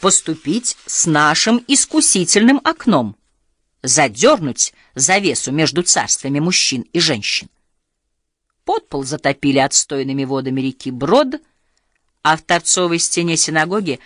поступить с нашим искусительным окном, задернуть завесу между царствами мужчин и женщин. Подпол затопили отстойными водами реки Брод, а в торцовой стене синагоги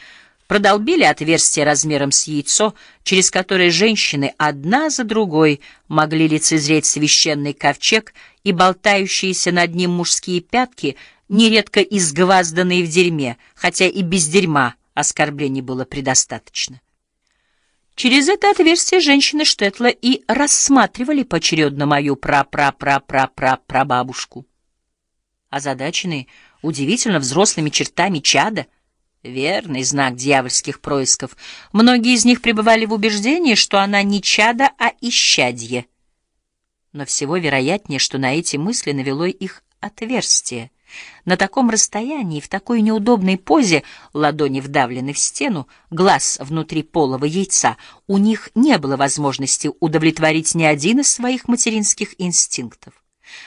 продолбили отверстие размером с яйцо, через которое женщины одна за другой могли лицезреть священный ковчег и болтающиеся над ним мужские пятки, нередко изгвазданные в дерьме, хотя и без дерьма оскорблений было предостаточно. Через это отверстие женщины Штетла и рассматривали поочередно мою пра-пра-пра-пра-пра-прабабушку. Озадаченные удивительно взрослыми чертами чада, верный знак дьявольских происков, многие из них пребывали в убеждении, что она не чада, а исчадье. Но всего вероятнее, что на эти мысли навело их отверстие. На таком расстоянии, в такой неудобной позе, ладони вдавлены в стену, глаз внутри полого яйца, у них не было возможности удовлетворить ни один из своих материнских инстинктов.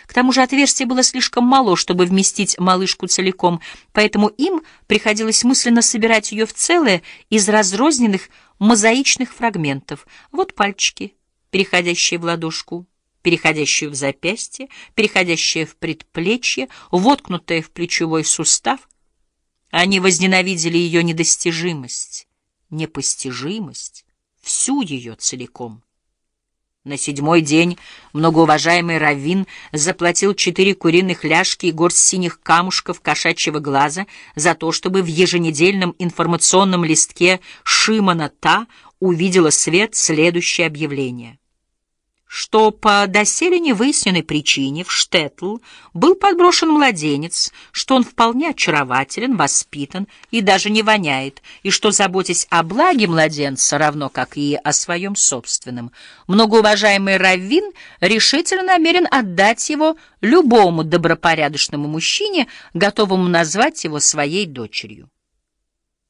К тому же отверстие было слишком мало, чтобы вместить малышку целиком, поэтому им приходилось мысленно собирать ее в целое из разрозненных мозаичных фрагментов. Вот пальчики, переходящие в ладошку, переходящую в запястье, переходящее в предплечье, воткнутое в плечевой сустав. Они возненавидели ее недостижимость, непостижимость, всю ее целиком. На седьмой день многоуважаемый Раввин заплатил четыре куриных ляжки и горсть синих камушков кошачьего глаза за то, чтобы в еженедельном информационном листке Шимона Та увидела свет следующее объявление что по доселе невыясненной причине в Штетл был подброшен младенец, что он вполне очарователен, воспитан и даже не воняет, и что, заботясь о благе младенца, равно как и о своем собственном, многоуважаемый Раввин решительно намерен отдать его любому добропорядочному мужчине, готовому назвать его своей дочерью.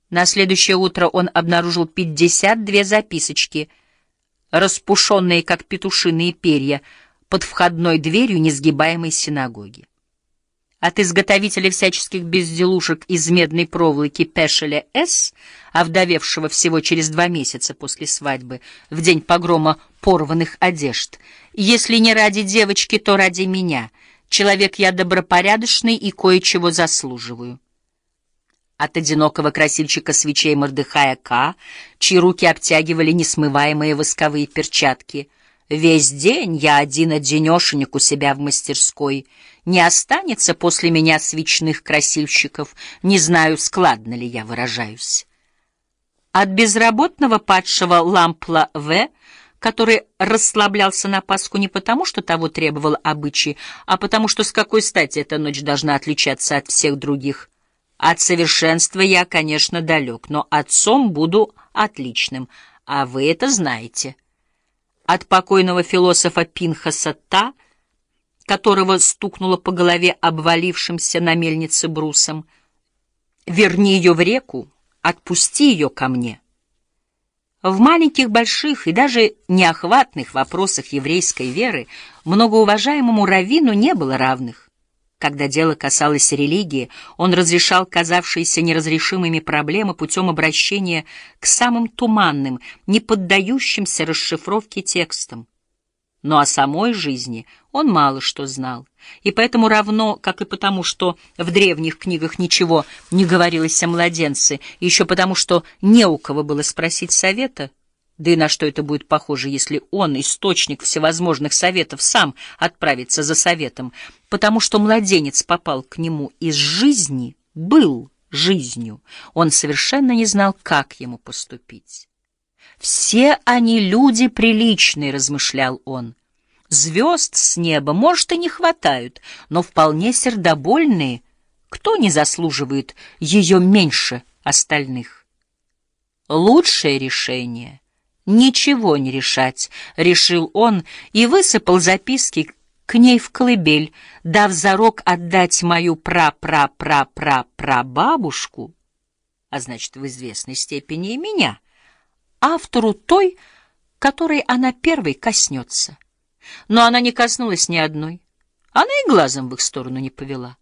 На следующее утро он обнаружил 52 записочки — распушенные, как петушиные перья, под входной дверью несгибаемой синагоги. От изготовителя всяческих безделушек из медной проволоки Пешеля С., овдовевшего всего через два месяца после свадьбы, в день погрома порванных одежд, «Если не ради девочки, то ради меня. Человек я добропорядочный и кое-чего заслуживаю» от одинокого красильщика свечей Мордыхая К., чьи руки обтягивали несмываемые восковые перчатки. «Весь день я один-одинешенек у себя в мастерской. Не останется после меня свечных красильщиков. Не знаю, складно ли я выражаюсь». От безработного падшего Лампла В., который расслаблялся на Пасху не потому, что того требовал обычай, а потому, что с какой стати эта ночь должна отличаться от всех других – от совершенства я, конечно, далек, но отцом буду отличным, а вы это знаете. От покойного философа Пинхаса Та, которого стукнуло по голове обвалившимся на мельнице брусом, «Верни ее в реку, отпусти ее ко мне». В маленьких, больших и даже неохватных вопросах еврейской веры многоуважаемому Равину не было равных. Когда дело касалось религии, он разрешал казавшиеся неразрешимыми проблемы путем обращения к самым туманным, не поддающимся расшифровке текстам. Но о самой жизни он мало что знал, и поэтому равно, как и потому, что в древних книгах ничего не говорилось о младенце, еще потому, что не у кого было спросить совета — да и на что это будет похоже, если он, источник всевозможных советов, сам отправится за советом, потому что младенец попал к нему из жизни, был жизнью. Он совершенно не знал, как ему поступить. «Все они люди приличные», — размышлял он. «Звезд с неба, может, и не хватают, но вполне сердобольные. Кто не заслуживает ее меньше остальных?» Лучшее решение — ничего не решать, — решил он и высыпал записки к ней в колыбель, дав зарок отдать мою пра-пра-пра-пра-прабабушку, а значит, в известной степени и меня, автору той, которой она первой коснется. Но она не коснулась ни одной, она и глазом в их сторону не повела.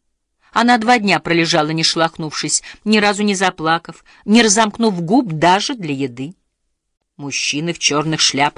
Она два дня пролежала, не шлахнувшись, ни разу не заплакав, не разомкнув губ даже для еды. Мужчины в черных шляпах